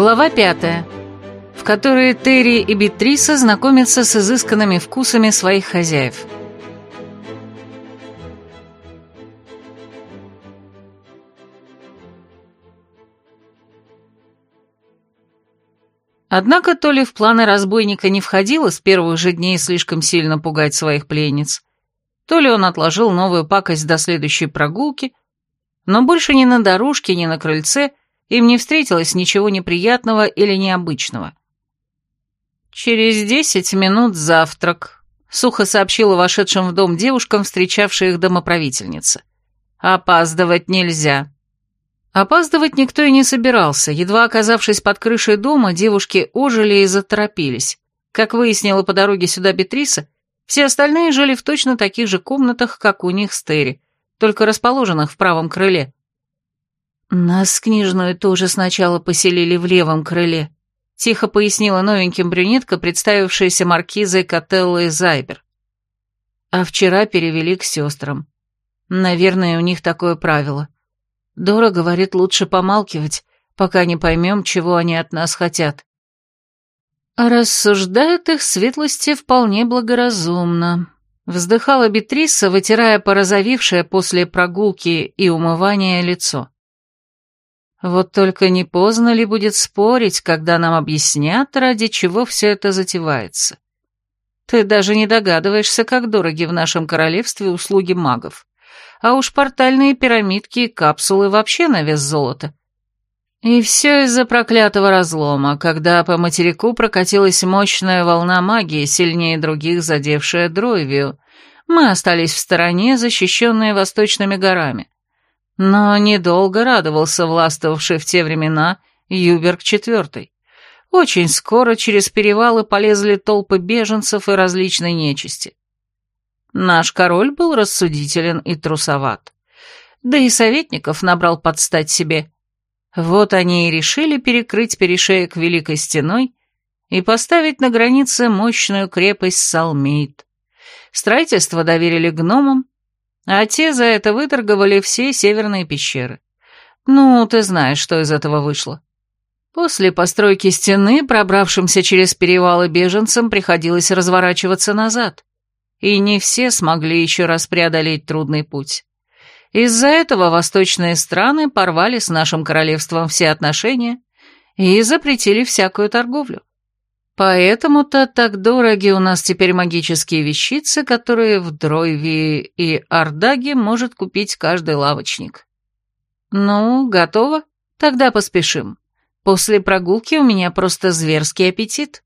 Глава пятая, в которой Терри и Бетриса знакомятся с изысканными вкусами своих хозяев. Однако то ли в планы разбойника не входило с первых же дней слишком сильно пугать своих пленниц, то ли он отложил новую пакость до следующей прогулки, но больше ни на дорожке, ни на крыльце им не встретилось ничего неприятного или необычного. «Через десять минут завтрак», — сухо сообщила вошедшим в дом девушкам, встречавшая их домоправительница. «Опаздывать нельзя». Опаздывать никто и не собирался. Едва оказавшись под крышей дома, девушки ожили и заторопились. Как выяснила по дороге сюда Бетриса, все остальные жили в точно таких же комнатах, как у них с Терри, только расположенных в правом крыле. «Нас книжную тоже сначала поселили в левом крыле», — тихо пояснила новеньким брюнетка, представившаяся маркизой Котеллой Зайбер. А вчера перевели к сестрам. Наверное, у них такое правило — Дора говорит, лучше помалкивать, пока не поймем, чего они от нас хотят. А рассуждают их светлости вполне благоразумно. Вздыхала Бетриса, вытирая порозовевшее после прогулки и умывания лицо. Вот только не поздно ли будет спорить, когда нам объяснят, ради чего все это затевается. Ты даже не догадываешься, как дороги в нашем королевстве услуги магов а уж портальные пирамидки и капсулы вообще на вес золота. И все из-за проклятого разлома, когда по материку прокатилась мощная волна магии, сильнее других задевшая Дройвию. Мы остались в стороне, защищенные восточными горами. Но недолго радовался властвовавший в те времена Юберг IV. Очень скоро через перевалы полезли толпы беженцев и различной нечисти. Наш король был рассудителен и трусоват. Да и советников набрал подстать себе. Вот они и решили перекрыть перешеек Великой Стеной и поставить на границе мощную крепость Салмейт. Строительство доверили гномам, а те за это выторговали все северные пещеры. Ну, ты знаешь, что из этого вышло. После постройки стены, пробравшимся через перевалы беженцам, приходилось разворачиваться назад и не все смогли еще раз преодолеть трудный путь. Из-за этого восточные страны порвали с нашим королевством все отношения и запретили всякую торговлю. Поэтому-то так дороги у нас теперь магические вещицы, которые в Дройве и Ардаге может купить каждый лавочник. Ну, готово? Тогда поспешим. После прогулки у меня просто зверский аппетит.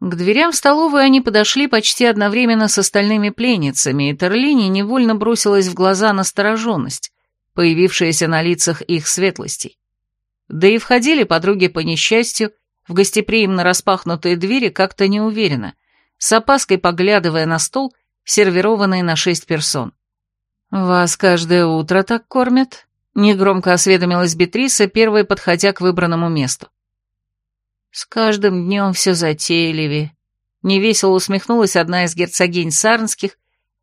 К дверям столовой они подошли почти одновременно с остальными пленницами, и Терлине невольно бросилась в глаза настороженность, появившаяся на лицах их светлостей. Да и входили подруги по несчастью в гостеприимно распахнутые двери как-то неуверенно, с опаской поглядывая на стол, сервированный на шесть персон. «Вас каждое утро так кормят?» — негромко осведомилась Бетриса, первой подходя к выбранному месту. С каждым днем все затейливее. Невесело усмехнулась одна из герцогинь Сарнских,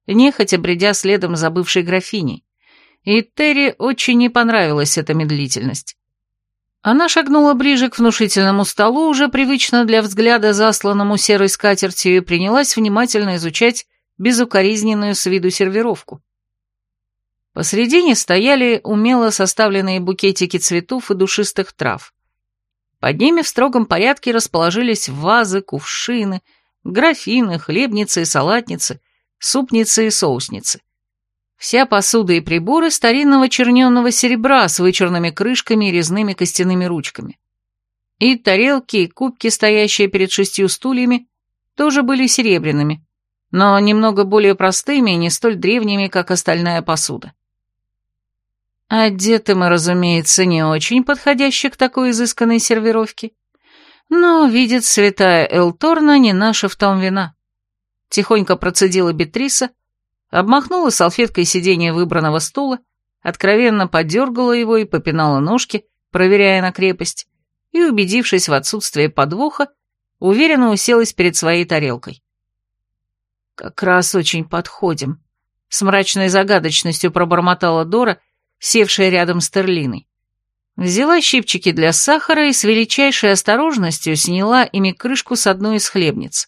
нехотя бредя следом за бывшей графиней. И Терри очень не понравилась эта медлительность. Она шагнула ближе к внушительному столу, уже привычно для взгляда засланному серой скатертью, и принялась внимательно изучать безукоризненную с виду сервировку. Посредине стояли умело составленные букетики цветов и душистых трав. Под ними в строгом порядке расположились вазы, кувшины, графины, хлебницы и салатницы, супницы и соусницы. Вся посуда и приборы старинного черненного серебра с вычурными крышками и резными костяными ручками. И тарелки, и кубки, стоящие перед шестью стульями, тоже были серебряными, но немного более простыми и не столь древними, как остальная посуда. Одеты мы, разумеется, не очень подходящие к такой изысканной сервировке. Но, видит святая Элторна, не наша в том вина. Тихонько процедила Бетриса, обмахнула салфеткой сиденье выбранного стула, откровенно подергала его и попинала ножки, проверяя на крепость, и, убедившись в отсутствии подвоха, уверенно уселась перед своей тарелкой. «Как раз очень подходим», — с мрачной загадочностью пробормотала Дора, севшая рядом с Терлиной. Взяла щипчики для сахара и с величайшей осторожностью сняла ими крышку с одной из хлебниц.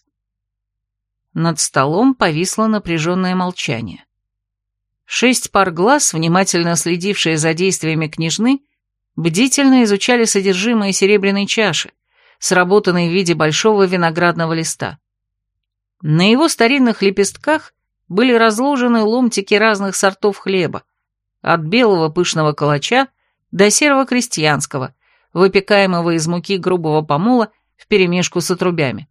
Над столом повисло напряженное молчание. Шесть пар глаз, внимательно следившие за действиями княжны, бдительно изучали содержимое серебряной чаши, сработанной в виде большого виноградного листа. На его старинных лепестках были разложены ломтики разных сортов хлеба, от белого пышного калача до серого крестьянского, выпекаемого из муки грубого помола вперемешку с отрубями.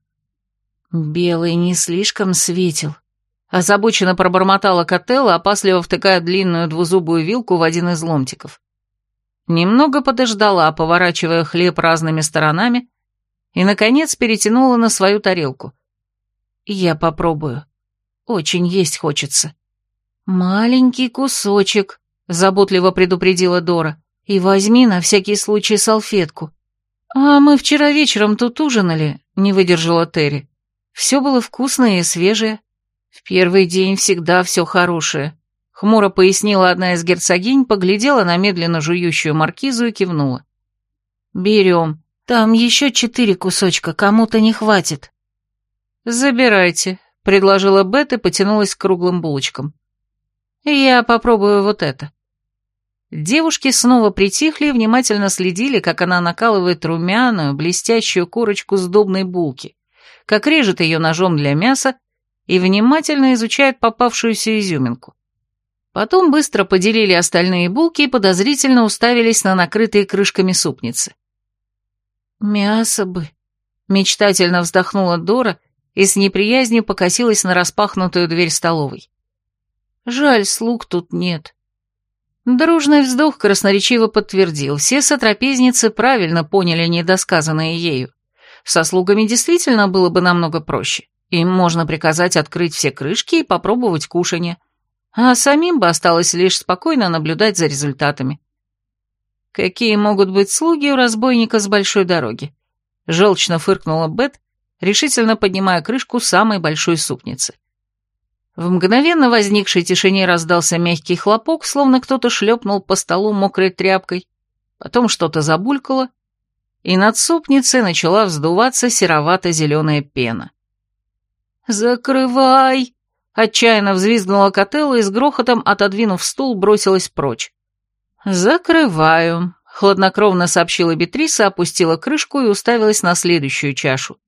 «Белый не слишком светил», — озабоченно пробормотала Котелла, опасливо втыкая длинную двузубую вилку в один из ломтиков. Немного подождала, поворачивая хлеб разными сторонами, и, наконец, перетянула на свою тарелку. «Я попробую. Очень есть хочется». «Маленький кусочек», — заботливо предупредила Дора, «и возьми на всякий случай салфетку». «А мы вчера вечером тут ужинали», — не выдержала Терри. «Все было вкусное и свежее. В первый день всегда все хорошее», — хмуро пояснила одна из герцогинь, поглядела на медленно жующую маркизу и кивнула. «Берем. Там еще четыре кусочка, кому-то не хватит». «Забирайте», — предложила Бет и потянулась к круглым булочкам. «Я попробую вот это». Девушки снова притихли и внимательно следили, как она накалывает румяную, блестящую корочку сдобной булки, как режет ее ножом для мяса и внимательно изучает попавшуюся изюминку. Потом быстро поделили остальные булки и подозрительно уставились на накрытые крышками супницы. «Мясо бы», — мечтательно вздохнула Дора и с неприязнью покосилась на распахнутую дверь столовой. «Жаль, слуг тут нет». Дружный вздох красноречиво подтвердил, все сотрапезницы правильно поняли недосказанное ею. Со слугами действительно было бы намного проще. Им можно приказать открыть все крышки и попробовать кушанье, а самим бы осталось лишь спокойно наблюдать за результатами. Какие могут быть слуги у разбойника с большой дороги? Желчно фыркнула Бет, решительно поднимая крышку самой большой супницы. В мгновенно возникшей тишине раздался мягкий хлопок, словно кто-то шлепнул по столу мокрой тряпкой, потом что-то забулькало, и над супницей начала вздуваться серовато-зеленая пена. «Закрывай!» — отчаянно взвизгнула Котелла и с грохотом, отодвинув стул, бросилась прочь. «Закрываю», — хладнокровно сообщила Бетриса, опустила крышку и уставилась на следующую чашу.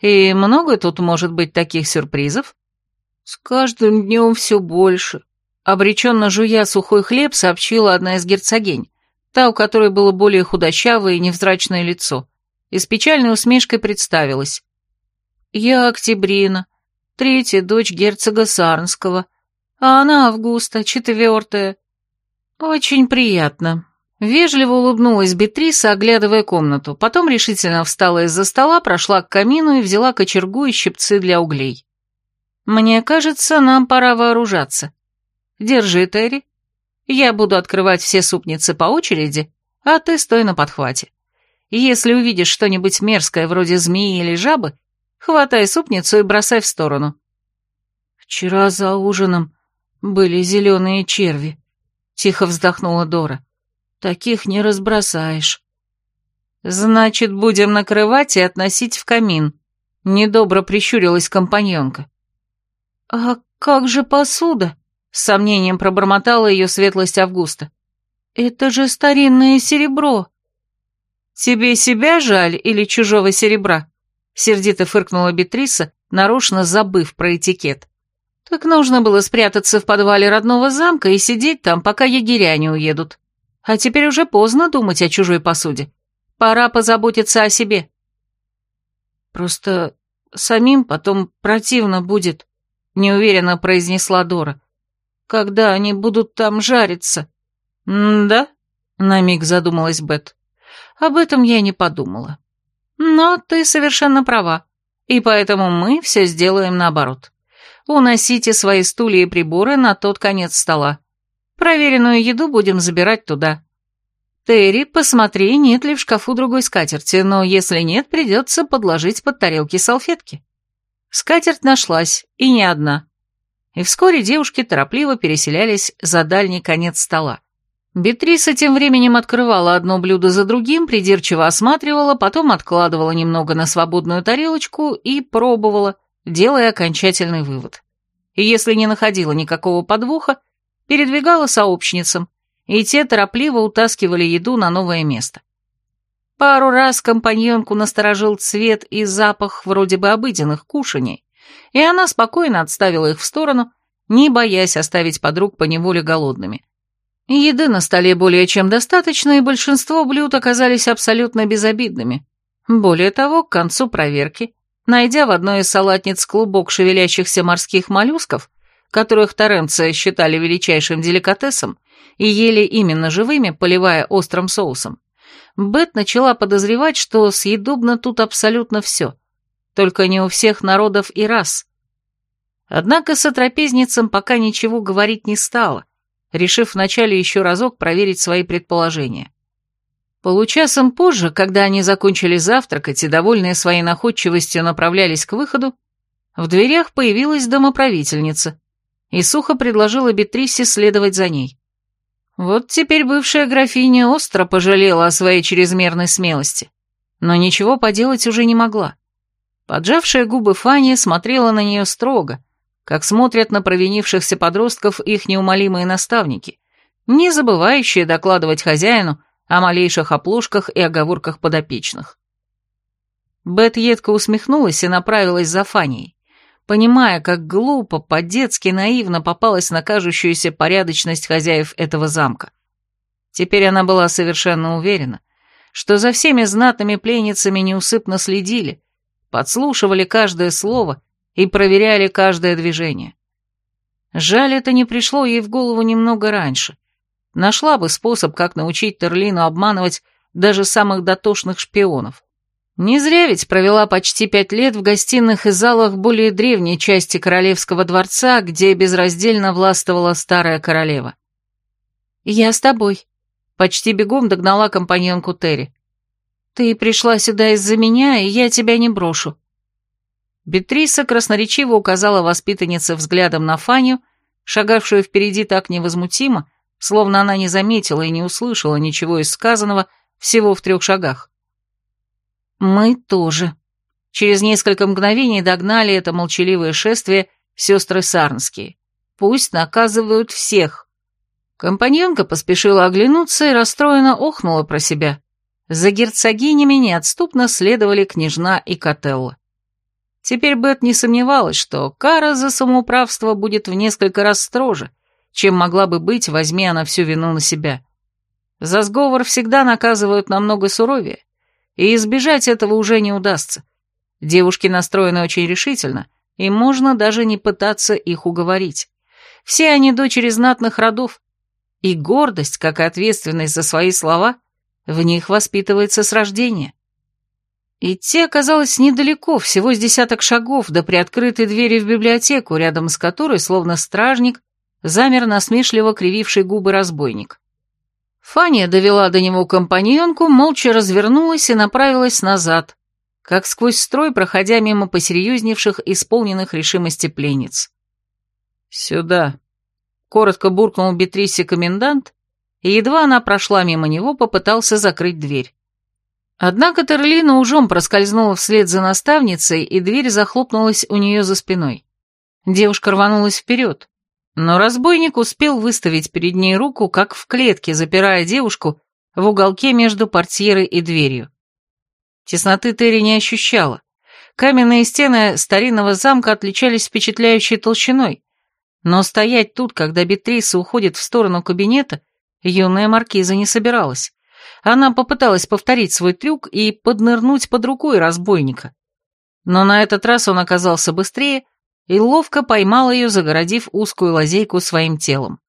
«И много тут может быть таких сюрпризов?» «С каждым днем все больше», — обреченно жуя сухой хлеб, сообщила одна из герцогинь, та, у которой было более худощавое и невзрачное лицо, и с печальной усмешкой представилась. «Я Октябрина, третья дочь герцога Сарнского, а она Августа, четвертая». «Очень приятно», Вежливо улыбнулась Бетриса, оглядывая комнату, потом решительно встала из-за стола, прошла к камину и взяла кочергу и щипцы для углей. «Мне кажется, нам пора вооружаться. Держи, Терри. Я буду открывать все супницы по очереди, а ты стой на подхвате. Если увидишь что-нибудь мерзкое вроде змеи или жабы, хватай супницу и бросай в сторону». «Вчера за ужином были зеленые черви», — тихо вздохнула Дора. «Таких не разбросаешь». «Значит, будем накрывать и относить в камин», — недобро прищурилась компаньонка. «А как же посуда?» — с сомнением пробормотала ее светлость Августа. «Это же старинное серебро». «Тебе себя жаль или чужого серебра?» — сердито фыркнула Бетриса, нарочно забыв про этикет. «Так нужно было спрятаться в подвале родного замка и сидеть там, пока егеря не уедут. А теперь уже поздно думать о чужой посуде. Пора позаботиться о себе». «Просто самим потом противно будет», — неуверенно произнесла Дора. «Когда они будут там жариться?» «Да?» — на миг задумалась Бет. «Об этом я не подумала. Но ты совершенно права, и поэтому мы все сделаем наоборот. Уносите свои стулья и приборы на тот конец стола. Проверенную еду будем забирать туда. Терри, посмотри, нет ли в шкафу другой скатерти, но если нет, придется подложить под тарелки салфетки». Скатерть нашлась, и не одна. И вскоре девушки торопливо переселялись за дальний конец стола. Бетриса тем временем открывала одно блюдо за другим, придирчиво осматривала, потом откладывала немного на свободную тарелочку и пробовала, делая окончательный вывод. И если не находила никакого подвоха, передвигала сообщницам, и те торопливо утаскивали еду на новое место. Пару раз компаньонку насторожил цвет и запах вроде бы обыденных кушаний, и она спокойно отставила их в сторону, не боясь оставить подруг поневоле голодными. Еды на столе более чем достаточно, и большинство блюд оказались абсолютно безобидными. Более того, к концу проверки, найдя в одной из салатниц клубок шевелящихся морских моллюсков, которых торренцы считали величайшим деликатесом, и ели именно живыми, поливая острым соусом, Бет начала подозревать, что съедобно тут абсолютно все, только не у всех народов и рас. Однако сотрапезницам пока ничего говорить не стала, решив вначале еще разок проверить свои предположения. Получасом позже, когда они закончили завтракать и, довольные своей находчивостью, направлялись к выходу, в дверях появилась домоправительница и сухо предложила Бетрисе следовать за ней. Вот теперь бывшая графиня остро пожалела о своей чрезмерной смелости, но ничего поделать уже не могла. Поджавшая губы Фанни смотрела на нее строго, как смотрят на провинившихся подростков их неумолимые наставники, не забывающие докладывать хозяину о малейших оплошках и оговорках подопечных. Бет едко усмехнулась и направилась за Фаней, понимая, как глупо, по-детски наивно попалась на кажущуюся порядочность хозяев этого замка. Теперь она была совершенно уверена, что за всеми знатными пленницами неусыпно следили, подслушивали каждое слово и проверяли каждое движение. Жаль, это не пришло ей в голову немного раньше. Нашла бы способ, как научить Терлину обманывать даже самых дотошных шпионов. Не зря ведь провела почти пять лет в гостиных и залах более древней части королевского дворца, где безраздельно властвовала старая королева. «Я с тобой», — почти бегом догнала компаньонку Терри. «Ты пришла сюда из-за меня, и я тебя не брошу. Бетриса красноречиво указала воспитаннице взглядом на Фаню, шагавшую впереди так невозмутимо, словно она не заметила и не услышала ничего из сказанного всего в трех шагах. «Мы тоже». Через несколько мгновений догнали это молчаливое шествие сестры Сарнские. Пусть наказывают всех. Компаньонка поспешила оглянуться и расстроенно охнула про себя. За герцогинями неотступно следовали княжна и Котелла. Теперь Бет не сомневалась, что кара за самоуправство будет в несколько раз строже, чем могла бы быть, возьми она всю вину на себя. За сговор всегда наказывают намного суровее, и избежать этого уже не удастся. Девушки настроены очень решительно, и можно даже не пытаться их уговорить. Все они дочери знатных родов, и гордость, как и ответственность за свои слова, в них воспитывается с рождения. Идти оказалось недалеко, всего с десяток шагов до приоткрытой двери в библиотеку, рядом с которой, словно стражник, замер насмешливо крививший губы разбойник. Фания довела до него компаньонку, молча развернулась и направилась назад, как сквозь строй, проходя мимо посерьезневших, исполненных решимости пленниц. «Сюда», — коротко буркнул Бетрисе комендант, и едва она прошла мимо него, попытался закрыть дверь. Однако Терлина ужом проскользнула вслед за наставницей, и дверь захлопнулась у нее за спиной. Девушка рванулась вперед, но разбойник успел выставить перед ней руку, как в клетке, запирая девушку в уголке между портьерой и дверью. Тесноты Терри не ощущала. Каменные стены старинного замка отличались впечатляющей толщиной, но стоять тут, когда Бетриса уходит в сторону кабинета, юная маркиза не собиралась. Она попыталась повторить свой трюк и поднырнуть под рукой разбойника. Но на этот раз он оказался быстрее и ловко поймал ее, загородив узкую лазейку своим телом.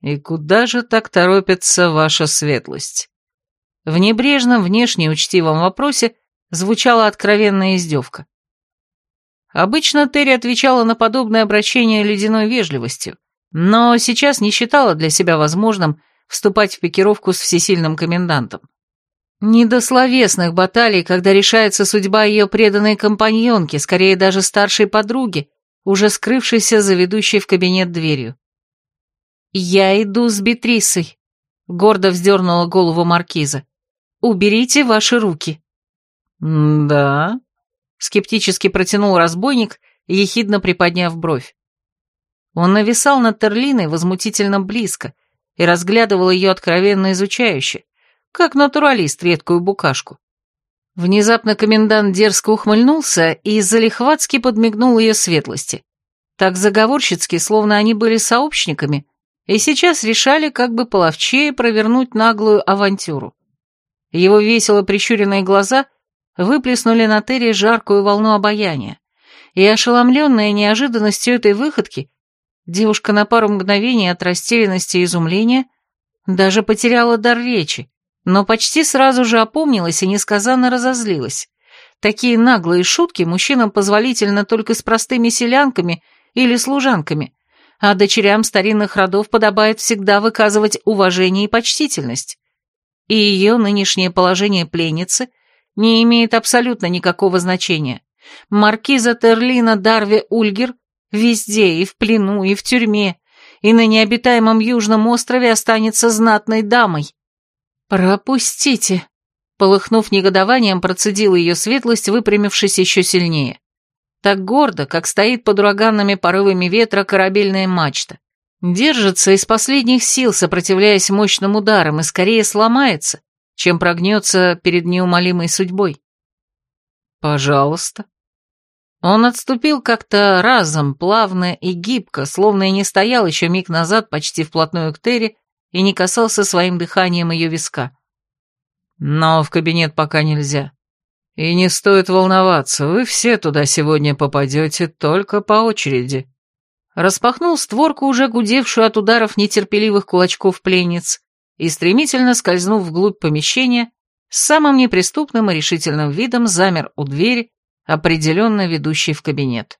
«И куда же так торопится ваша светлость?» В небрежном, внешне учтивом вопросе звучала откровенная издевка. Обычно Терри отвечала на подобное обращение ледяной вежливостью, но сейчас не считала для себя возможным вступать в пикировку с всесильным комендантом. Не до словесных баталий, когда решается судьба ее преданной компаньонки, скорее даже старшей подруги, уже скрывшейся за ведущей в кабинет дверью. «Я иду с Бетрисой», — гордо вздернула голову маркиза. «Уберите ваши руки». «Да?» — скептически протянул разбойник, ехидно приподняв бровь. Он нависал над Терлиной возмутительно близко и разглядывал ее откровенно изучающе, как натуралист редкую букашку. Внезапно комендант дерзко ухмыльнулся и залихватски подмигнул ее светлости. Так заговорщицки, словно они были сообщниками, и сейчас решали, как бы половчее провернуть наглую авантюру. Его весело прищуренные глаза выплеснули на Терри жаркую волну обаяния, и, ошеломленная неожиданностью этой выходки, девушка на пару мгновений от растерянности и изумления даже потеряла дар речи, но почти сразу же опомнилась и несказанно разозлилась. Такие наглые шутки мужчинам позволительно только с простыми селянками или служанками, а дочерям старинных родов подобает всегда выказывать уважение и почтительность. И ее нынешнее положение пленницы не имеет абсолютно никакого значения. Маркиза Терлина Дарве Ульгер везде, и в плену, и в тюрьме, и на необитаемом Южном острове останется знатной дамой. «Пропустите!» Полыхнув негодованием, процедила ее светлость, выпрямившись еще сильнее. Так гордо, как стоит под ураганными порывами ветра корабельная мачта. Держится из последних сил, сопротивляясь мощным ударам, и скорее сломается, чем прогнется перед неумолимой судьбой. «Пожалуйста». Он отступил как-то разом, плавно и гибко, словно и не стоял еще миг назад почти вплотную к Терри, и не касался своим дыханием ее виска. Но в кабинет пока нельзя. И не стоит волноваться, вы все туда сегодня попадете только по очереди. Распахнул створку, уже гудевшую от ударов нетерпеливых кулачков пленниц, и, стремительно скользнув вглубь помещения, с самым неприступным и решительным видом замер у двери, определенно ведущей в кабинет.